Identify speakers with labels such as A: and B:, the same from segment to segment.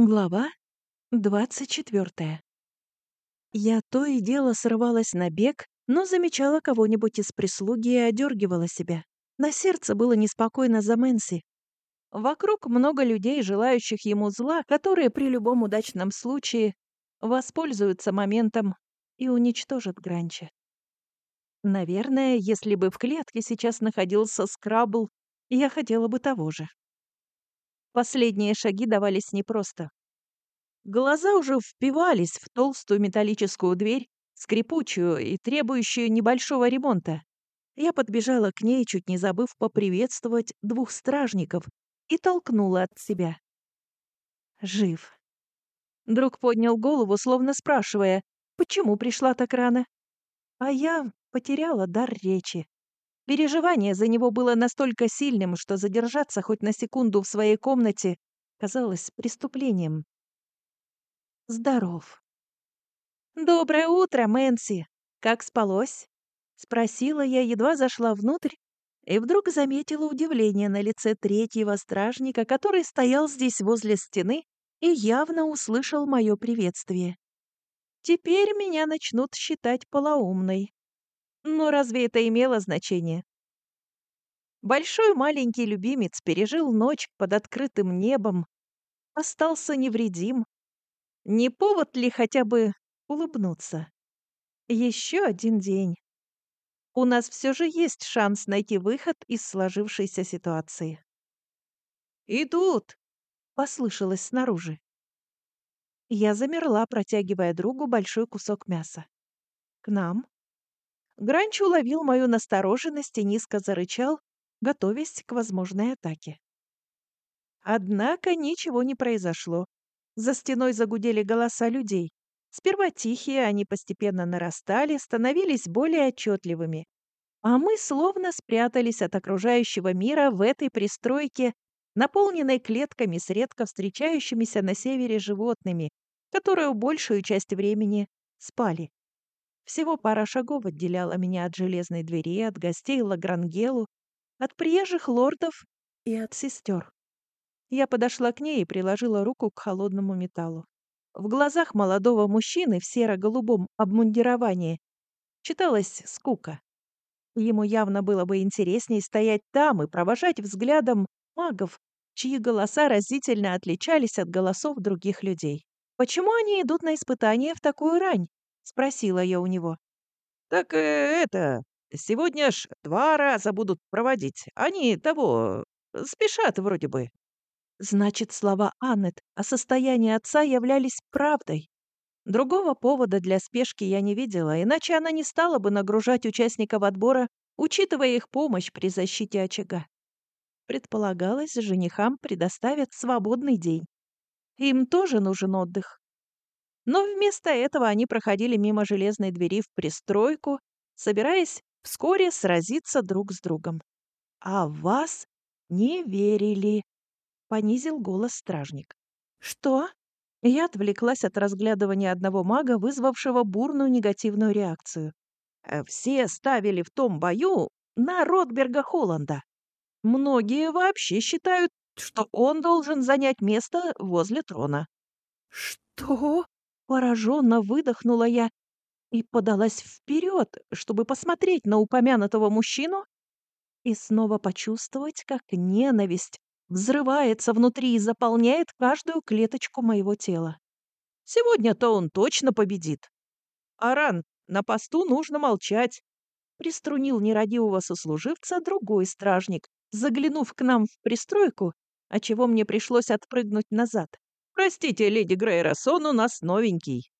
A: Глава 24. Я то и дело срывалась на бег, но замечала кого-нибудь из прислуги и одергивала себя. На сердце было неспокойно за Мэнси. Вокруг много людей, желающих ему зла, которые при любом удачном случае воспользуются моментом и уничтожат Гранча. Наверное, если бы в клетке сейчас находился Скрабл, я хотела бы того же. Последние шаги давались непросто. Глаза уже впивались в толстую металлическую дверь, скрипучую и требующую небольшого ремонта. Я подбежала к ней, чуть не забыв поприветствовать двух стражников, и толкнула от себя. Жив. Друг поднял голову, словно спрашивая, почему пришла так рано. А я потеряла дар речи. Переживание за него было настолько сильным, что задержаться хоть на секунду в своей комнате казалось преступлением. Здоров. «Доброе утро, Мэнси! Как спалось?» — спросила я, едва зашла внутрь, и вдруг заметила удивление на лице третьего стражника, который стоял здесь возле стены и явно услышал мое приветствие. Теперь меня начнут считать полоумной. Но разве это имело значение? Большой маленький любимец пережил ночь под открытым небом, остался невредим. Не повод ли хотя бы улыбнуться? Еще один день. У нас все же есть шанс найти выход из сложившейся ситуации. «Идут!» — послышалось снаружи. Я замерла, протягивая другу большой кусок мяса. «К нам?» Гранч уловил мою настороженность и низко зарычал, готовясь к возможной атаке. Однако ничего не произошло. За стеной загудели голоса людей. Сперва тихие, они постепенно нарастали, становились более отчетливыми. А мы словно спрятались от окружающего мира в этой пристройке, наполненной клетками с редко встречающимися на севере животными, которые большую часть времени спали. Всего пара шагов отделяла меня от железной двери, от гостей Лагрангелу, от приезжих лордов и от сестер. Я подошла к ней и приложила руку к холодному металлу. В глазах молодого мужчины в серо-голубом обмундировании читалась скука. Ему явно было бы интереснее стоять там и провожать взглядом магов, чьи голоса разительно отличались от голосов других людей. Почему они идут на испытания в такую рань? Спросила я у него.
B: «Так э, это, сегодня ж два раза будут проводить. Они того, спешат вроде бы».
A: Значит, слова Аннет о состоянии отца являлись правдой. Другого повода для спешки я не видела, иначе она не стала бы нагружать участников отбора, учитывая их помощь при защите очага. Предполагалось, женихам предоставят свободный день. Им тоже нужен отдых. Но вместо этого они проходили мимо железной двери в пристройку, собираясь вскоре сразиться друг с другом. «А вас не верили», — понизил голос стражник. «Что?» Я отвлеклась от разглядывания одного мага, вызвавшего бурную негативную реакцию.
B: «Э, «Все ставили в том бою на Ротберга Холланда. Многие вообще считают, что он должен занять место возле трона».
A: «Что?» Пораженно выдохнула я и подалась вперед, чтобы посмотреть на упомянутого мужчину и снова почувствовать, как ненависть взрывается внутри и заполняет каждую клеточку моего тела.
B: Сегодня-то он точно победит. Аран, на посту нужно молчать.
A: Приструнил нерадивого сослуживца другой стражник, заглянув к нам в пристройку, отчего мне пришлось отпрыгнуть назад.
B: «Простите, леди Грейра, сон у нас новенький».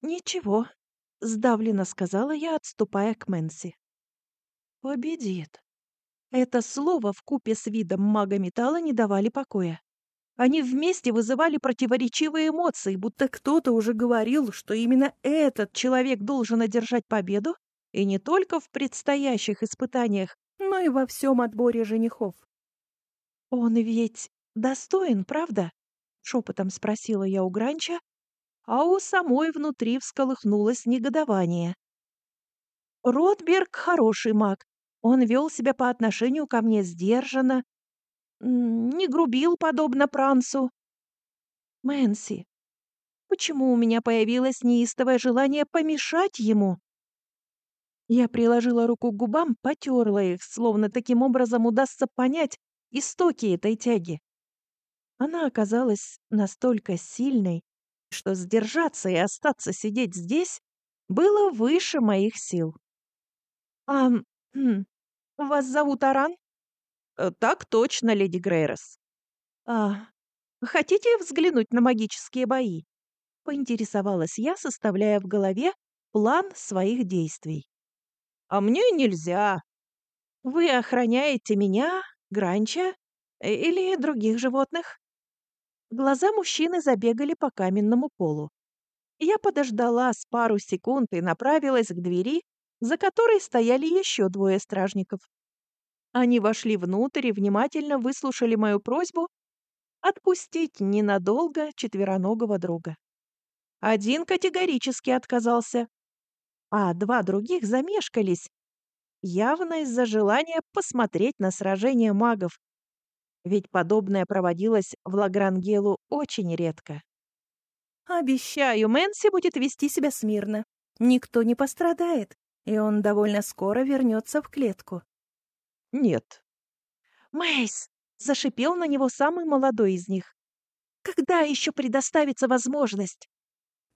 A: «Ничего», — сдавленно сказала я, отступая к Мэнси. «Победит». Это слово в купе с видом мага металла не давали покоя. Они вместе вызывали противоречивые эмоции, будто кто-то уже говорил, что именно этот человек должен одержать победу, и не только в предстоящих испытаниях, но и во всем отборе женихов. Он ведь достоин, правда? Шепотом спросила я у Гранча, а у самой внутри всколыхнулось негодование. Ротберг хороший маг. Он вел себя по отношению ко мне сдержанно, не грубил, подобно Прансу.
B: Мэнси, почему у меня появилось неистовое желание помешать ему? Я приложила руку к губам, потерла их, словно таким образом удастся понять истоки этой тяги. Она оказалась настолько сильной, что сдержаться и остаться сидеть здесь было выше моих сил. «А, вас зовут Аран?»
A: «Э, «Так точно, леди Грейрос».
B: «А, хотите взглянуть на магические бои?» Поинтересовалась я, составляя в голове план своих действий.
A: «А мне нельзя».
B: «Вы охраняете меня, Гранча э, или других животных?» Глаза мужчины забегали по каменному полу. Я подождала с пару секунд и направилась к двери, за которой стояли еще двое стражников. Они вошли внутрь и внимательно выслушали мою просьбу отпустить ненадолго четвероногого друга. Один категорически отказался, а два других замешкались, явно из-за желания посмотреть на сражение магов, ведь подобное проводилось в Лагрангелу очень редко. «Обещаю, Мэнси будет вести себя смирно. Никто не пострадает, и он довольно скоро вернется в клетку».
A: «Нет».
B: «Мэйс!» — зашипел на него самый молодой из них. «Когда еще предоставится возможность?»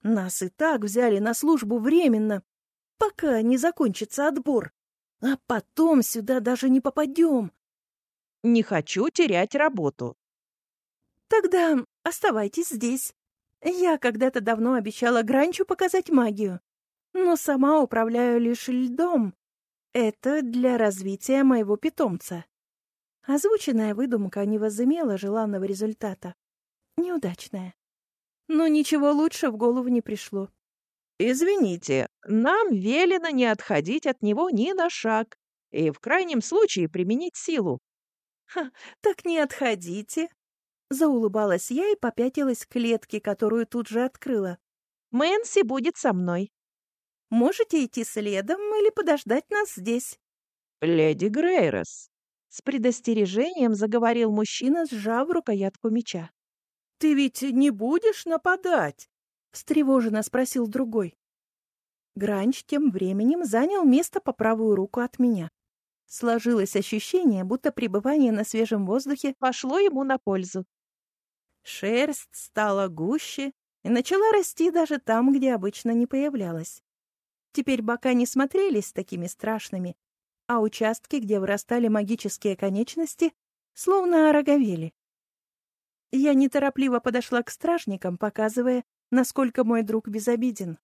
B: «Нас и так взяли на службу временно, пока не закончится отбор. А потом сюда даже не попадем.
A: Не хочу терять работу.
B: Тогда оставайтесь здесь. Я когда-то давно обещала Гранчу показать магию, но сама управляю лишь льдом. Это для развития моего питомца. Озвученная выдумка не возымела желанного результата. Неудачная. Но ничего лучше в голову не пришло.
A: «Извините, нам велено не отходить от него ни на шаг и в крайнем случае применить силу.
B: Ха, так не отходите. Заулыбалась я и попятилась к клетке, которую тут же открыла. Мэнси будет со мной. Можете идти следом или подождать нас здесь?
A: Леди Грейрос.
B: С предостережением заговорил мужчина, сжав рукоятку меча. «Ты ведь не будешь нападать?» — встревоженно спросил другой. Гранч тем временем занял место по правую руку от меня. Сложилось ощущение, будто пребывание на свежем воздухе пошло ему на пользу. Шерсть стала гуще и начала расти даже там, где обычно не появлялась. Теперь бока не смотрелись такими страшными, а участки, где вырастали магические конечности, словно ороговели. Я неторопливо подошла к стражникам, показывая, насколько мой друг безобиден.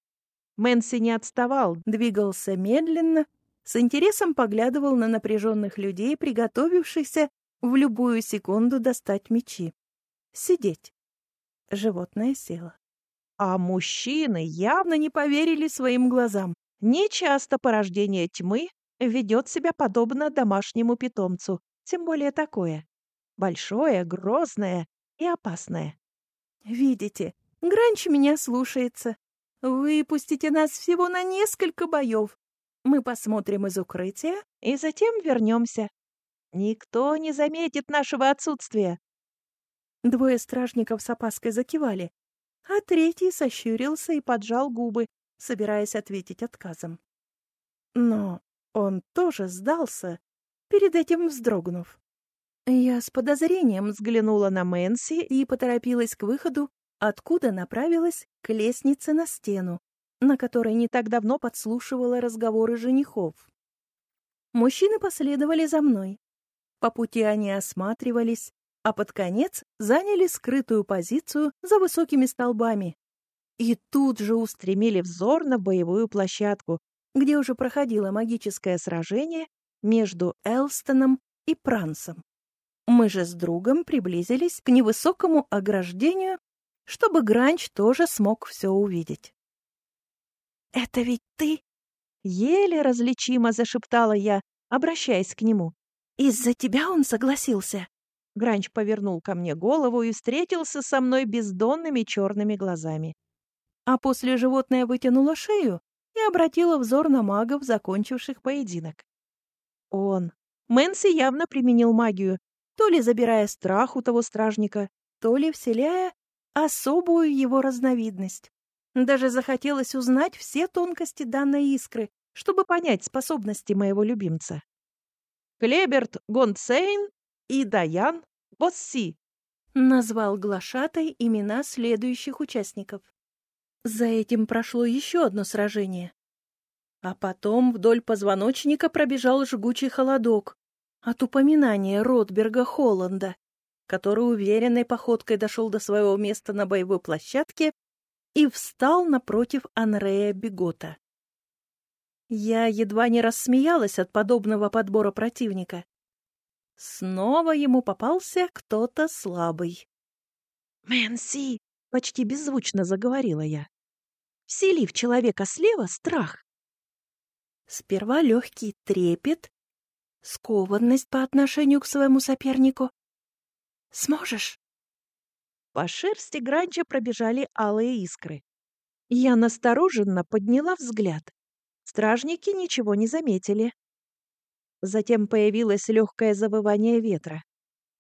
B: Мэнси не отставал, двигался медленно, с интересом поглядывал на напряженных людей, приготовившихся в любую секунду достать мечи. Сидеть. Животное село. А мужчины явно не поверили своим глазам. Нечасто порождение тьмы ведет себя подобно домашнему питомцу, тем более такое. Большое, грозное и опасное. «Видите, Гранч меня слушается. Выпустите нас всего на несколько боев, мы посмотрим из укрытия и затем вернемся. Никто не заметит нашего отсутствия. Двое стражников с опаской закивали, а третий сощурился и поджал губы, собираясь ответить отказом. Но он тоже сдался, перед этим вздрогнув. Я с подозрением взглянула на Мэнси и поторопилась к выходу, откуда направилась к лестнице на стену, на которой не так давно подслушивала разговоры женихов. Мужчины последовали за мной. По пути они осматривались, а под конец заняли скрытую позицию за высокими столбами. И тут же устремили взор на боевую площадку, где уже проходило магическое сражение между Элстоном и Прансом. Мы же с другом приблизились к невысокому ограждению, чтобы Гранч тоже смог все увидеть. «Это ведь ты?» Еле различимо зашептала я, обращаясь к нему. «Из-за тебя он согласился?» Гранч повернул ко мне голову и встретился со мной бездонными черными глазами. А после животное вытянуло шею и обратило взор на магов, закончивших поединок. Он. Мэнси явно применил магию, то ли забирая страх у того стражника, то ли вселяя особую его разновидность. Даже захотелось узнать все тонкости данной искры, чтобы понять способности моего любимца.
A: Клеберт Гонцейн и Даян Босси.
B: Назвал глашатай имена следующих участников. За этим прошло еще одно сражение. А потом вдоль позвоночника пробежал жгучий холодок от упоминания Ротберга Холланда, который уверенной походкой дошел до своего места на боевой площадке и встал напротив Анрея Бегота. Я едва не рассмеялась от подобного подбора противника. Снова ему попался кто-то слабый.
A: «Мэнси!» — почти беззвучно заговорила я. «Всели в человека слева страх».
B: Сперва легкий трепет, скованность по отношению к своему сопернику. «Сможешь?»
A: По шерсти Гранча пробежали алые искры. Я настороженно подняла взгляд. Стражники ничего не заметили. Затем появилось легкое завывание ветра.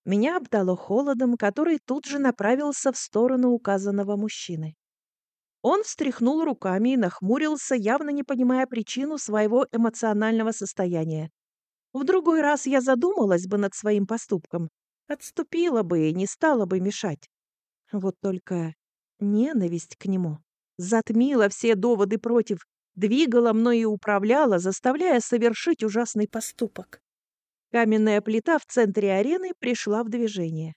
A: Меня обдало холодом, который тут же направился в сторону указанного мужчины. Он встряхнул руками и нахмурился, явно не понимая причину своего эмоционального состояния. В другой раз я задумалась бы над своим поступком, отступила бы и не стала бы мешать. Вот только ненависть к нему затмила все доводы против, двигала мной и управляла, заставляя совершить ужасный поступок. Каменная плита в центре арены пришла в движение.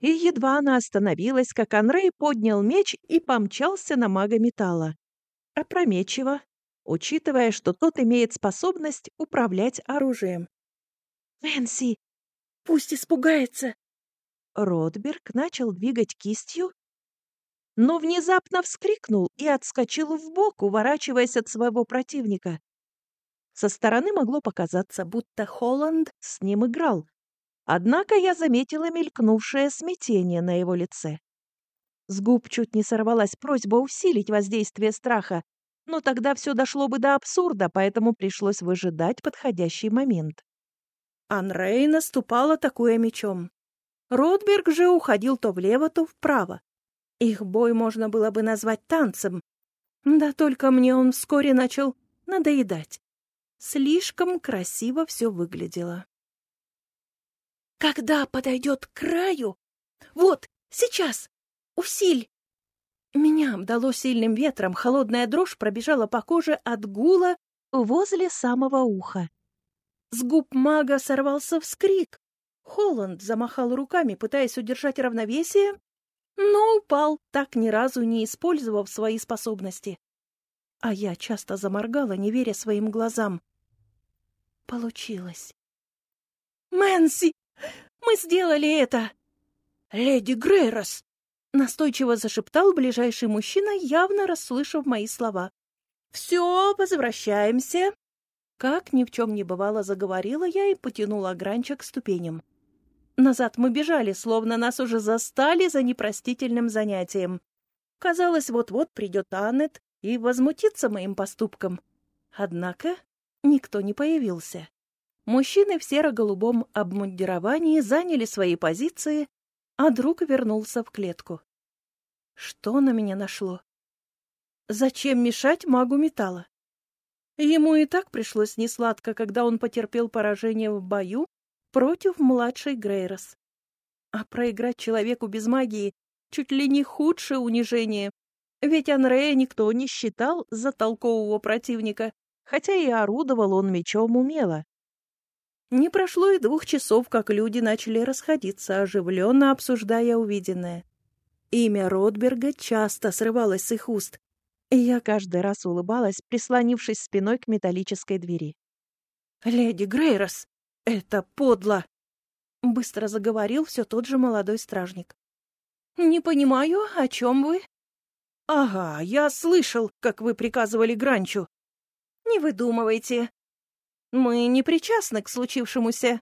A: И едва она остановилась, как Анрей поднял меч и помчался на мага металла. Опрометчиво, учитывая, что тот имеет способность управлять оружием.
B: «Нэнси, пусть испугается!»
A: Ротберг начал двигать кистью, но внезапно вскрикнул и отскочил в бок, уворачиваясь от своего противника. Со стороны могло показаться, будто Холланд с ним играл. Однако я заметила мелькнувшее смятение на его лице. С губ чуть не сорвалась просьба усилить воздействие страха, но тогда все дошло бы до абсурда, поэтому пришлось выжидать подходящий момент.
B: Анрей наступал, атакуя мечом. Ротберг же уходил то влево, то вправо. Их бой можно было бы назвать танцем. Да только мне он вскоре начал надоедать. Слишком красиво все выглядело. Когда подойдет к краю? Вот, сейчас! Усиль! Меня обдало сильным ветром, холодная дрожь пробежала по коже от гула
A: возле самого уха.
B: С губ мага сорвался вскрик. Холланд замахал руками, пытаясь удержать равновесие, но упал, так ни разу не использовав свои способности. А я часто заморгала, не веря своим глазам. Получилось. «Мэнси, мы сделали это!» «Леди Грейрос!» — настойчиво зашептал ближайший мужчина, явно расслышав мои слова. «Все, возвращаемся!» Как ни в чем не бывало, заговорила я и потянула Гранча к ступеням. Назад мы бежали, словно нас уже застали за непростительным занятием. Казалось, вот-вот придет Аннет и возмутится моим поступком. Однако никто не появился. Мужчины в серо-голубом обмундировании заняли свои позиции, а друг вернулся в клетку. Что на меня нашло? Зачем мешать магу металла? Ему и так пришлось несладко, когда он потерпел поражение в бою против младшей Грейрос. А проиграть человеку без магии чуть ли не худшее унижение, ведь Анрея никто не считал за толкового противника, хотя и орудовал он мечом умело. Не прошло и двух часов, как люди начали расходиться, оживленно обсуждая увиденное. Имя Ротберга часто срывалось с их уст, и я каждый раз улыбалась, прислонившись спиной к металлической двери. «Леди Грейрос, это подло!» — быстро заговорил все тот же молодой стражник. «Не понимаю, о чем вы?» «Ага, я слышал, как вы приказывали Гранчу». «Не выдумывайте. Мы не причастны к случившемуся».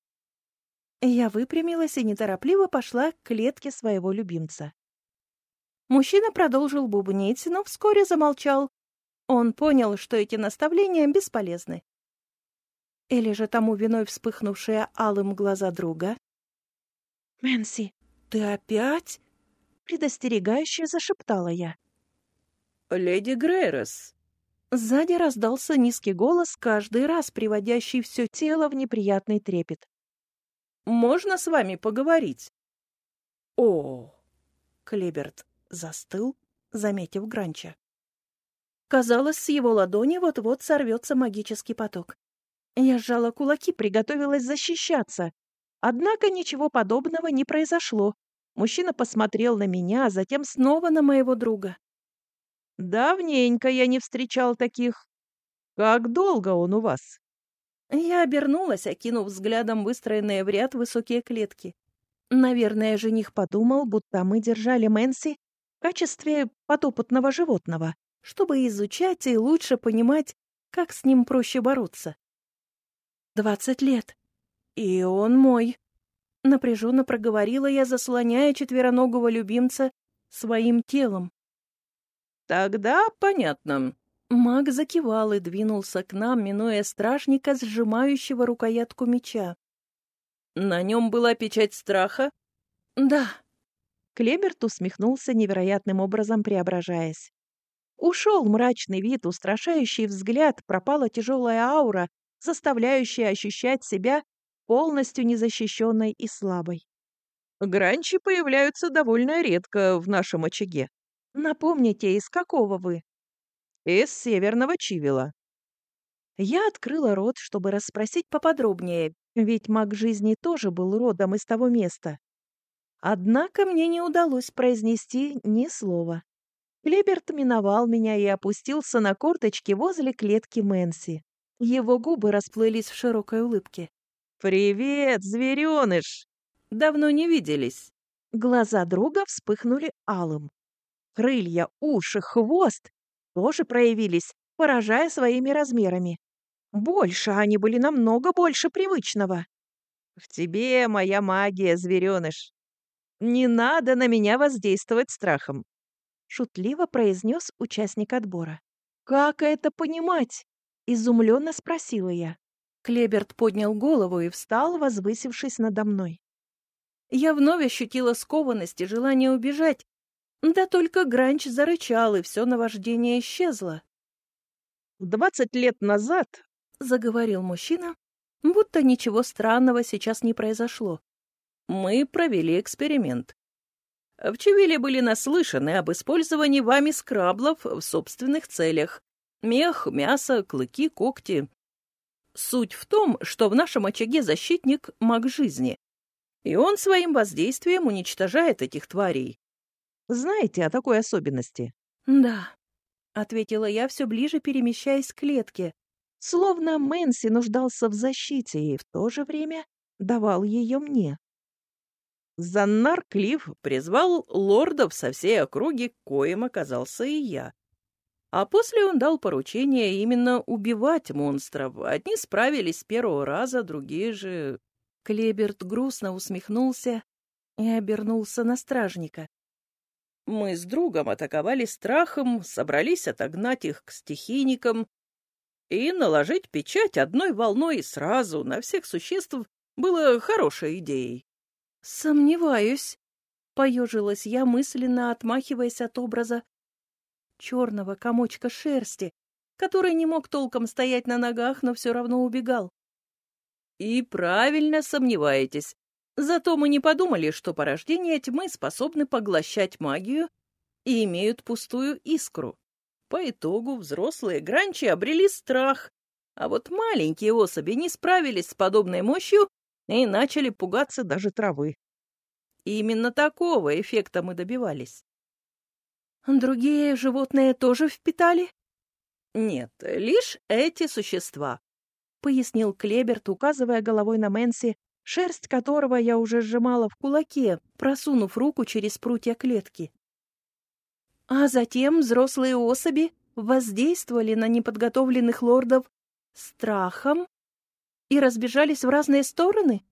B: Я выпрямилась и неторопливо пошла к клетке своего любимца. Мужчина продолжил бубнить, но вскоре замолчал. Он понял, что эти наставления бесполезны. Или же тому виной вспыхнувшая алым глаза друга? «Мэнси, ты опять?»
A: Предостерегающе зашептала я.
B: «Леди Грейрос!» Сзади раздался низкий голос, каждый раз приводящий все тело в неприятный трепет. «Можно с вами поговорить?» «О!» Клеберт застыл, заметив Гранча. Казалось, с его ладони вот-вот сорвется магический поток. Я сжала кулаки,
A: приготовилась защищаться. Однако ничего подобного не произошло. Мужчина посмотрел на меня, а затем снова на моего друга. «Давненько я не встречал таких. Как долго он у вас?»
B: Я обернулась, окинув взглядом выстроенные в ряд высокие клетки. Наверное, жених подумал, будто мы держали Мэнси в качестве подопытного животного, чтобы изучать и лучше понимать, как с ним проще бороться. «Двадцать лет. И он мой», — напряженно проговорила я, заслоняя четвероногого любимца своим телом.
A: «Тогда понятно».
B: Маг закивал и двинулся к нам, минуя стражника, сжимающего рукоятку меча. «На нем была печать страха?»
A: «Да». Клеберт усмехнулся невероятным образом, преображаясь. Ушел мрачный вид, устрашающий взгляд, пропала тяжелая аура, заставляющая ощущать себя полностью незащищенной и слабой. Гранчи появляются довольно редко в нашем очаге. Напомните, из какого вы? Из северного Чивила. Я открыла рот, чтобы расспросить поподробнее, ведь маг жизни тоже был родом из того места. Однако мне не удалось произнести ни слова. Клеберт миновал меня и опустился на корточки возле клетки Мэнси. Его губы расплылись в широкой улыбке. «Привет, зверёныш!» «Давно не виделись». Глаза друга вспыхнули алым. Крылья, уши, хвост тоже проявились, поражая своими размерами. Больше, они были намного больше привычного. «В тебе моя магия, зверёныш. Не надо на меня воздействовать страхом шутливо произнес участник отбора. «Как это понимать?» — изумленно спросила я. Клеберт поднял голову и встал, возвысившись надо мной.
B: Я вновь ощутила скованность и желание убежать. Да только Гранч зарычал, и все наваждение исчезло.
A: «Двадцать лет назад», — заговорил мужчина, будто ничего странного сейчас не произошло.
B: «Мы провели эксперимент. В Чевиле были наслышаны об использовании вами скраблов в собственных целях. Мех, мясо, клыки, когти. Суть в том, что в нашем очаге защитник — маг жизни. И он своим воздействием уничтожает этих тварей.
A: Знаете о такой особенности?
B: Да, — ответила я, все ближе перемещаясь к клетке.
A: Словно Мэнси нуждался в защите и в то же время давал ее мне.
B: Заннар Клифф призвал лордов со всей округи, коим оказался и я. А после он дал поручение именно убивать монстров. Одни справились с первого раза, другие же... Клеберт грустно усмехнулся и обернулся на стражника. Мы с другом атаковали страхом, собрались отогнать их к стихийникам и наложить печать одной волной сразу на всех существ было хорошей идеей. «Сомневаюсь», — поежилась я, мысленно отмахиваясь от образа черного комочка шерсти, который не мог толком стоять на ногах, но все равно убегал. «И правильно сомневаетесь. Зато мы не подумали, что порождения тьмы способны поглощать магию и имеют пустую искру. По итогу взрослые гранчи обрели страх, а вот маленькие особи не справились с подобной мощью и начали пугаться даже травы. И именно такого эффекта мы добивались. Другие животные тоже впитали? Нет, лишь эти существа, — пояснил Клеберт, указывая головой на Мэнси, шерсть которого я уже сжимала в кулаке, просунув руку через прутья клетки. А затем взрослые особи воздействовали на неподготовленных лордов страхом и разбежались в разные стороны?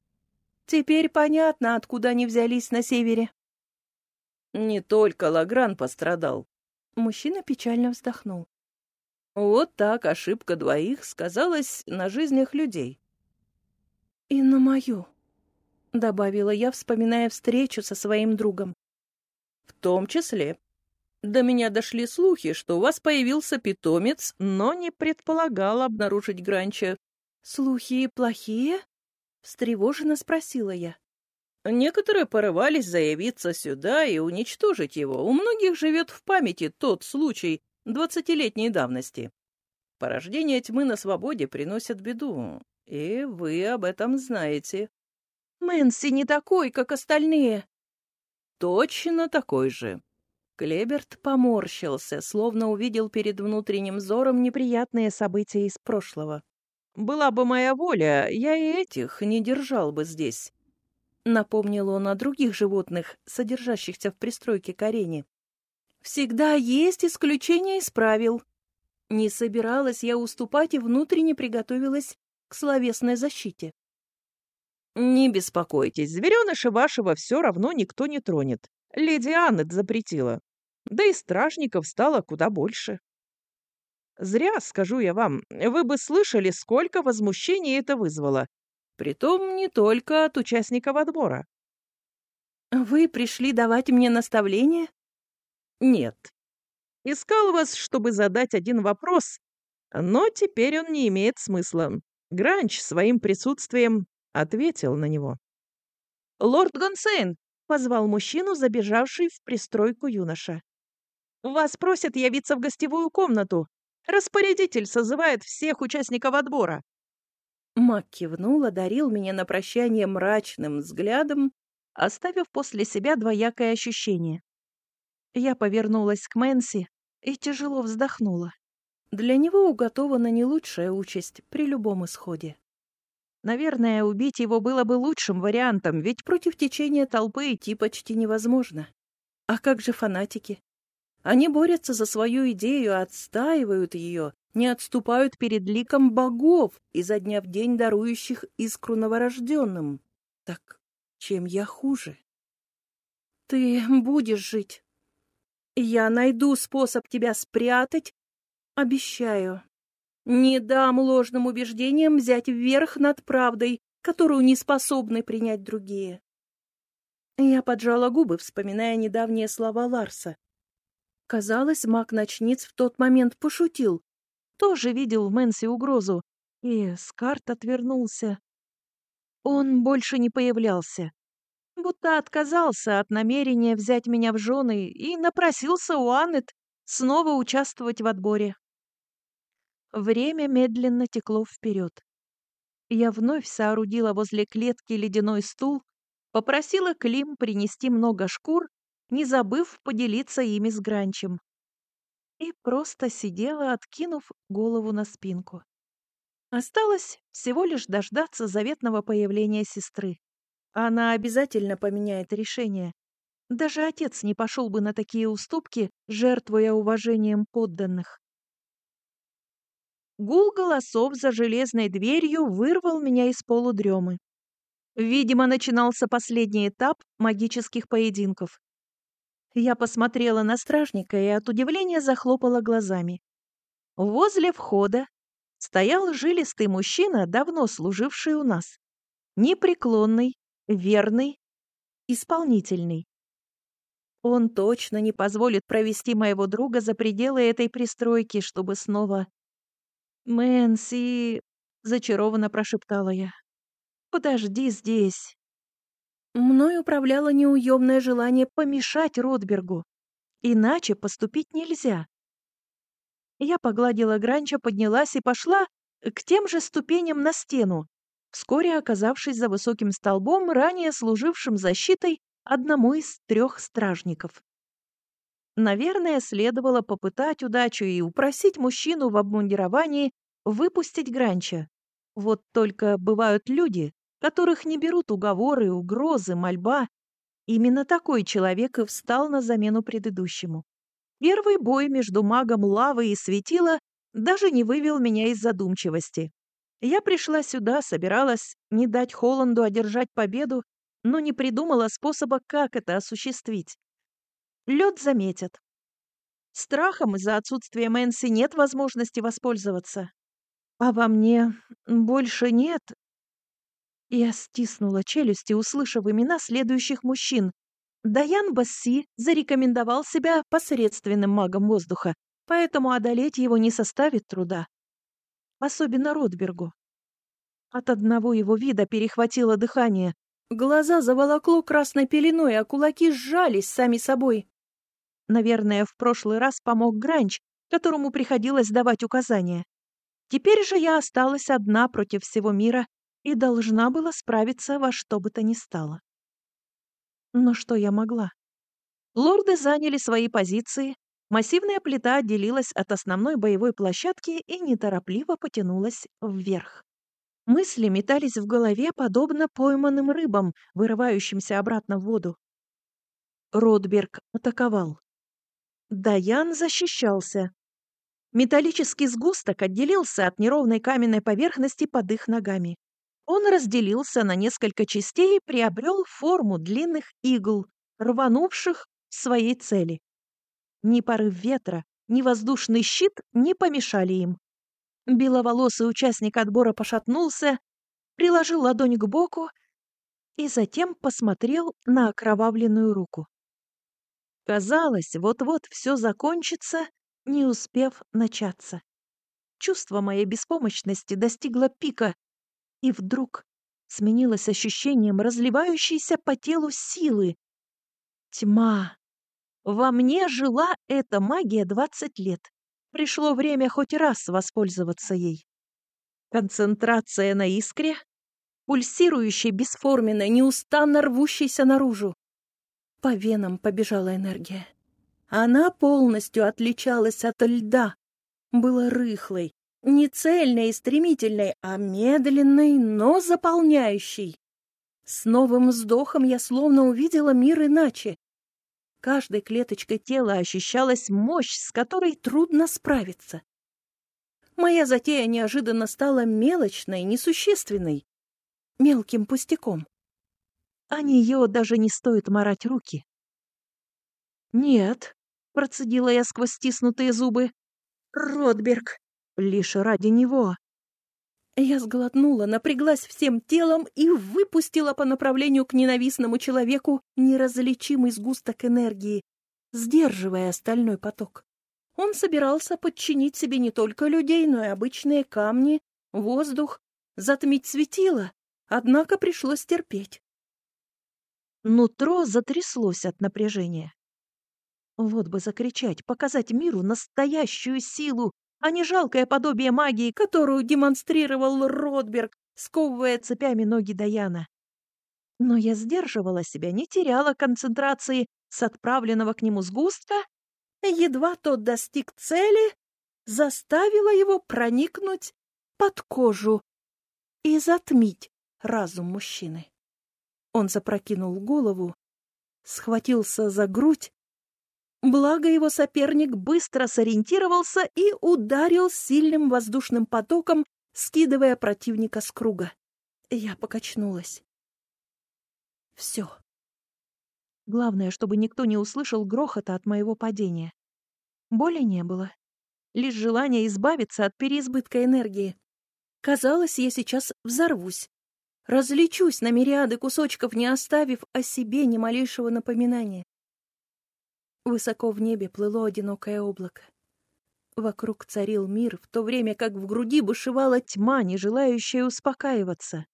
B: Теперь понятно, откуда они взялись на севере. Не только Лагран пострадал. Мужчина печально вздохнул. Вот так ошибка двоих сказалась на жизнях людей. И на мою, — добавила я, вспоминая встречу со своим другом. В том числе. До меня дошли слухи, что у вас появился питомец,
A: но не предполагал
B: обнаружить Гранча. Слухи плохие? Встревоженно спросила я. Некоторые порывались заявиться сюда и уничтожить его. У многих живет в памяти тот случай двадцатилетней давности. Порождение тьмы на свободе приносит беду, и вы об этом знаете.
A: Мэнси не такой, как остальные.
B: Точно такой же. Клеберт поморщился, словно увидел перед внутренним взором неприятные события из прошлого. «Была бы моя воля, я и этих не держал бы здесь», — напомнил он о других животных, содержащихся в пристройке к арене. «Всегда есть исключения из правил». Не собиралась я уступать и внутренне приготовилась к словесной защите.
A: «Не беспокойтесь, звереныша вашего все равно никто не тронет. Леди Аннет запретила. Да и стражников стало куда больше. Зря, скажу я вам, вы бы слышали, сколько возмущений это вызвало. Притом не только от участников отбора.
B: «Вы пришли давать мне наставление?»
A: «Нет. Искал вас, чтобы задать один вопрос, но теперь он не имеет смысла. Гранч своим присутствием ответил на него. «Лорд Гонсейн!» — позвал мужчину, забежавший в пристройку юноша. «Вас просят явиться в гостевую комнату. Распорядитель созывает всех участников отбора».
B: Мак кивнул, одарил меня на прощание мрачным взглядом, оставив после себя двоякое ощущение. Я повернулась к Мэнси и тяжело вздохнула. Для него уготована не лучшая участь при любом исходе. Наверное, убить его было бы лучшим вариантом, ведь против течения толпы идти почти невозможно. А как же фанатики? Они борются за свою идею, отстаивают ее, не отступают перед ликом богов, изо дня в день дарующих искру новорожденным. Так чем я хуже? Ты будешь жить. Я найду способ тебя спрятать. Обещаю. Не дам ложным убеждениям взять верх над правдой, которую не способны принять другие. Я поджала губы, вспоминая недавние слова Ларса. Казалось, маг-ночниц в тот момент пошутил. Тоже видел в Мэнси угрозу. И Скарт отвернулся. Он больше не появлялся. Будто отказался от намерения взять меня в жены и напросился у Аннет снова участвовать в отборе. Время медленно текло вперед. Я вновь соорудила возле клетки ледяной стул, попросила Клим принести много шкур не забыв поделиться ими с Гранчем. И просто сидела, откинув голову на спинку. Осталось всего лишь дождаться заветного появления сестры. Она обязательно поменяет решение. Даже отец не пошел бы на такие уступки, жертвуя уважением подданных. Гул голосов за железной дверью вырвал меня из полудремы. Видимо, начинался последний этап магических поединков. Я посмотрела на стражника и от удивления захлопала глазами. Возле входа стоял жилистый мужчина, давно служивший у нас. Непреклонный, верный, исполнительный. Он точно не позволит провести моего друга за пределы этой пристройки, чтобы снова... «Мэнси...» — зачарованно прошептала я. «Подожди здесь. Мной управляло неуемное желание помешать Ротбергу. Иначе поступить нельзя. Я погладила Гранча, поднялась и пошла к тем же ступеням на стену, вскоре оказавшись за высоким столбом, ранее служившим защитой одному из трех стражников. Наверное, следовало попытать удачу и упросить мужчину в обмундировании выпустить Гранча. Вот только бывают люди, которых не берут уговоры, угрозы, мольба. Именно такой человек и встал на замену предыдущему. Первый бой между магом лавы и светила даже не вывел меня из задумчивости. Я пришла сюда, собиралась не дать Холланду одержать победу, но не придумала способа, как это осуществить. Лед заметят. Страхом из-за отсутствия Мэнси нет возможности воспользоваться. А во мне больше нет я стиснула челюсти, услышав имена следующих мужчин.
A: Даян Басси зарекомендовал себя посредственным магом воздуха, поэтому одолеть его не составит труда. Особенно Ротбергу. От одного его вида перехватило дыхание.
B: Глаза заволокло красной пеленой, а кулаки сжались сами собой.
A: Наверное, в прошлый раз помог Гранч, которому приходилось давать указания. Теперь же я осталась одна против всего мира и должна была справиться во что бы то ни стало. Но что я могла? Лорды заняли свои позиции, массивная плита отделилась от основной боевой площадки и неторопливо потянулась вверх. Мысли метались в голове, подобно пойманным рыбам, вырывающимся обратно в воду. Ротберг атаковал. Даян защищался. Металлический сгусток отделился от неровной каменной поверхности под их ногами. Он разделился на несколько частей и приобрел форму длинных игл, рванувших своей цели. Ни порыв ветра, ни воздушный щит не помешали им. Беловолосый участник отбора пошатнулся, приложил ладонь к боку и затем посмотрел на окровавленную руку. Казалось, вот-вот все закончится, не успев начаться. Чувство моей беспомощности достигло пика, и вдруг сменилось ощущением разливающейся по телу силы. Тьма. Во мне жила эта магия двадцать лет. Пришло время хоть раз воспользоваться ей. Концентрация на искре, пульсирующей бесформенной, неустанно рвущейся наружу. По венам побежала энергия. Она полностью отличалась от льда. Была рыхлой, не цельной и стремительной, а медленной, но заполняющей. С новым вздохом я словно увидела мир иначе. Каждой клеточкой тела ощущалась мощь, с которой трудно справиться. Моя затея неожиданно стала мелочной, несущественной, мелким пустяком. А нее даже не стоит марать руки. «Нет», — процедила я сквозь стиснутые зубы, — «Ротберг, лишь ради него». Я сглотнула, напряглась всем телом и выпустила по направлению к ненавистному человеку неразличимый сгусток энергии, сдерживая остальной поток. Он собирался подчинить себе не только людей, но и обычные камни, воздух, затмить светило, однако пришлось терпеть. Нутро затряслось от напряжения. Вот бы закричать, показать миру настоящую силу, а не жалкое подобие магии, которую демонстрировал Ротберг, сковывая цепями ноги Даяна. Но я сдерживала себя, не теряла концентрации с отправленного к нему сгустка, едва тот достиг цели, заставила его проникнуть под кожу и затмить разум мужчины. Он запрокинул голову, схватился за грудь, благо его соперник быстро сориентировался и ударил сильным воздушным потоком, скидывая противника с круга. Я покачнулась. Все. Главное, чтобы никто не услышал грохота от моего падения. Боли не было. Лишь желание избавиться от переизбытка энергии. Казалось, я сейчас взорвусь. Различусь на мириады кусочков, не оставив о себе ни малейшего напоминания. Высоко в небе плыло одинокое облако. Вокруг царил мир, в то время как в груди бушевала тьма, не желающая успокаиваться.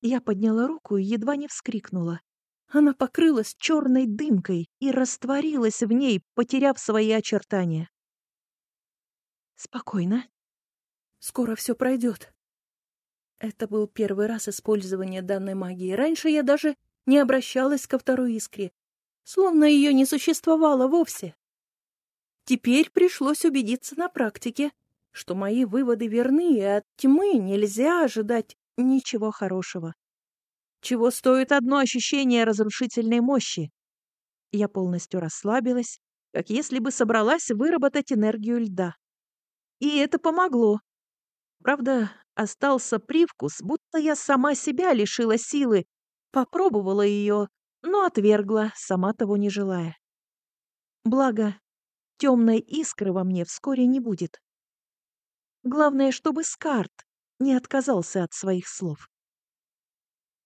A: Я подняла руку и едва не вскрикнула. Она покрылась черной дымкой и растворилась в ней, потеряв свои очертания. Спокойно. Скоро все пройдет. Это был первый раз использования данной магии. Раньше я даже не обращалась ко второй искре, словно ее не существовало вовсе. Теперь пришлось убедиться на практике, что мои выводы верны, и от тьмы нельзя ожидать ничего хорошего. Чего стоит одно ощущение разрушительной мощи? Я полностью расслабилась, как если бы собралась выработать энергию льда. И это помогло. Правда, остался привкус, будто я сама себя лишила силы, попробовала ее, но отвергла, сама того не желая. Благо, темной искры во мне вскоре не будет. Главное, чтобы Скарт не отказался от своих слов.